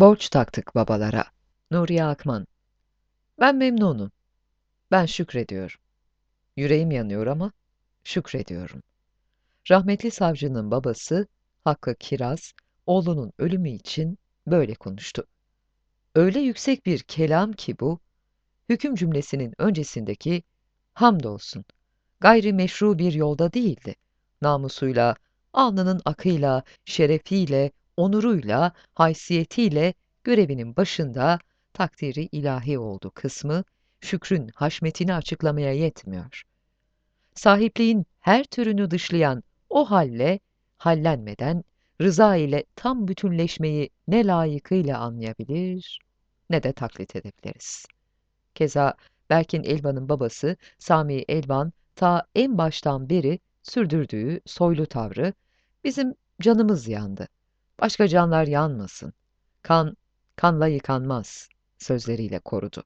Borç taktık babalara. Nuriye Akman. Ben memnunum. Ben şükrediyorum. Yüreğim yanıyor ama şükrediyorum. Rahmetli savcının babası Hakkı Kiraz, oğlunun ölümü için böyle konuştu. Öyle yüksek bir kelam ki bu, hüküm cümlesinin öncesindeki hamdolsun, gayri meşru bir yolda değildi. Namusuyla, alnının akıyla, şerefiyle, onuruyla, haysiyetiyle görevinin başında takdiri ilahi oldu kısmı, şükrün haşmetini açıklamaya yetmiyor. Sahipliğin her türünü dışlayan o halle, hallenmeden, rıza ile tam bütünleşmeyi ne layıkıyla anlayabilir, ne de taklit edebiliriz. Keza Berkin Elvan'ın babası Sami Elvan ta en baştan beri sürdürdüğü soylu tavrı, bizim canımız yandı, başka canlar yanmasın, kan, kanla yıkanmaz sözleriyle korudu.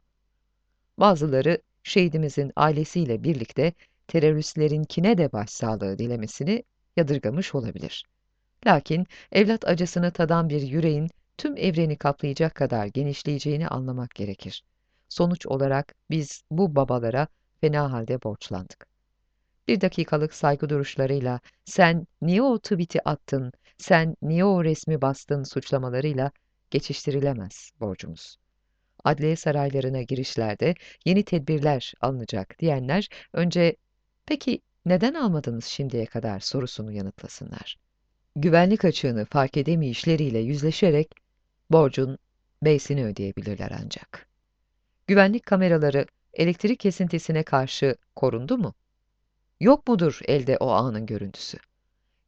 Bazıları şehidimizin ailesiyle birlikte teröristlerinkine de başsağlığı dilemesini yadırgamış olabilir. Lakin evlat acısını tadan bir yüreğin tüm evreni kaplayacak kadar genişleyeceğini anlamak gerekir. Sonuç olarak biz bu babalara fena halde borçlandık. Bir dakikalık saygı duruşlarıyla sen niye o tweet'i attın, sen niye o resmi bastın suçlamalarıyla geçiştirilemez borcumuz. Adliye saraylarına girişlerde yeni tedbirler alınacak diyenler önce peki neden almadınız şimdiye kadar sorusunu yanıtlasınlar. Güvenlik açığını fark edemeyişleriyle yüzleşerek borcun beysini ödeyebilirler ancak. Güvenlik kameraları elektrik kesintisine karşı korundu mu? Yok mudur elde o anın görüntüsü?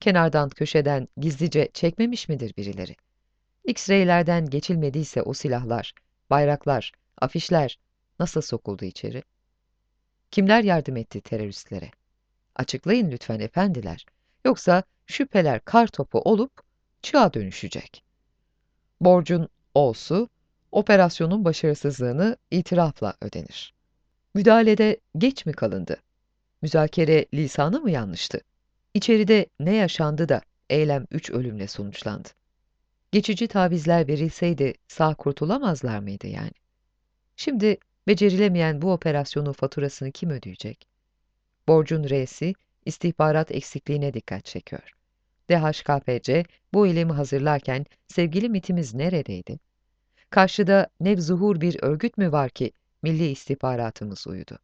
Kenardan köşeden gizlice çekmemiş midir birileri? X-ray'lerden geçilmediyse o silahlar, bayraklar, afişler nasıl sokuldu içeri? Kimler yardım etti teröristlere? Açıklayın lütfen efendiler. Yoksa şüpheler kar topu olup çığa dönüşecek. Borcun olsu, operasyonun başarısızlığını itirafla ödenir. Müdahalede geç mi kalındı? Müzakere lisanı mı yanlıştı? İçeride ne yaşandı da eylem üç ölümle sonuçlandı? Geçici tavizler verilseydi sağ kurtulamazlar mıydı yani? Şimdi becerilemeyen bu operasyonun faturasını kim ödeyecek? Borcun R'si istihbarat eksikliğine dikkat çekiyor. DHKPC bu eylemi hazırlarken sevgili mitimiz neredeydi? Karşıda nevzuhur bir örgüt mü var ki milli istihbaratımız uyudu?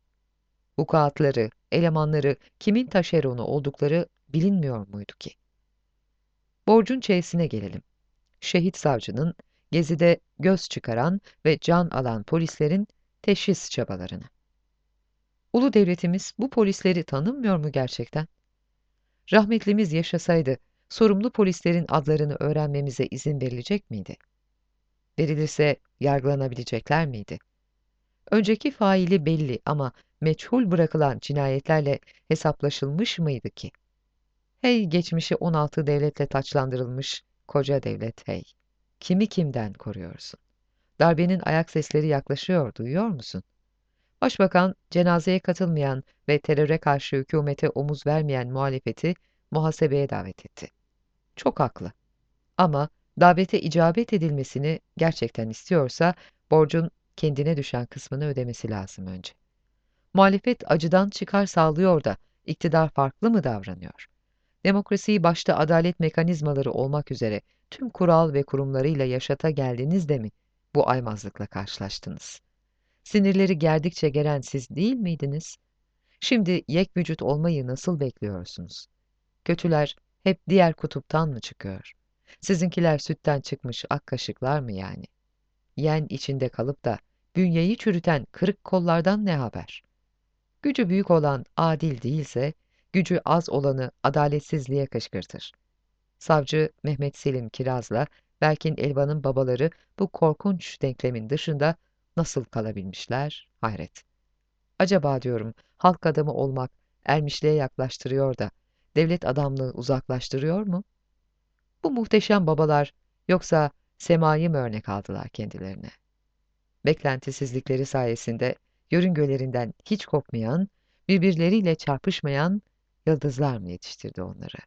Vukuatları, elemanları, kimin taşeronu oldukları bilinmiyor muydu ki? Borcun çeyesine gelelim. Şehit savcının, gezide göz çıkaran ve can alan polislerin teşhis çabalarını. Ulu devletimiz bu polisleri tanımıyor mu gerçekten? Rahmetlimiz yaşasaydı, sorumlu polislerin adlarını öğrenmemize izin verilecek miydi? Verilirse yargılanabilecekler miydi? Önceki faili belli ama meçhul bırakılan cinayetlerle hesaplaşılmış mıydı ki? Hey geçmişi 16 devletle taçlandırılmış koca devlet hey! Kimi kimden koruyorsun? Darbenin ayak sesleri yaklaşıyor, duyuyor musun? Başbakan, cenazeye katılmayan ve teröre karşı hükümete omuz vermeyen muhalefeti muhasebeye davet etti. Çok haklı. Ama davete icabet edilmesini gerçekten istiyorsa, borcun kendine düşen kısmını ödemesi lazım önce. Muhalefet acıdan çıkar sağlıyor da, iktidar farklı mı davranıyor? Demokrasiyi başta adalet mekanizmaları olmak üzere tüm kural ve kurumlarıyla yaşata geldiniz de mi bu aymazlıkla karşılaştınız? Sinirleri gerdikçe geren siz değil miydiniz? Şimdi yek vücut olmayı nasıl bekliyorsunuz? Kötüler hep diğer kutuptan mı çıkıyor? Sizinkiler sütten çıkmış ak kaşıklar mı yani? Yen içinde kalıp da bünyeyi çürüten kırık kollardan ne haber? Gücü büyük olan adil değilse, gücü az olanı adaletsizliğe kışkırtır. Savcı Mehmet Selim Kiraz'la Berkin Elvan'ın babaları bu korkunç denklemin dışında nasıl kalabilmişler? Hayret. Acaba diyorum halk adamı olmak ermişliğe yaklaştırıyor da devlet adamlığı uzaklaştırıyor mu? Bu muhteşem babalar yoksa semayı mı örnek aldılar kendilerine? Beklentisizlikleri sayesinde yörüngölerinden hiç kopmayan, birbirleriyle çarpışmayan yıldızlar mı yetiştirdi onları?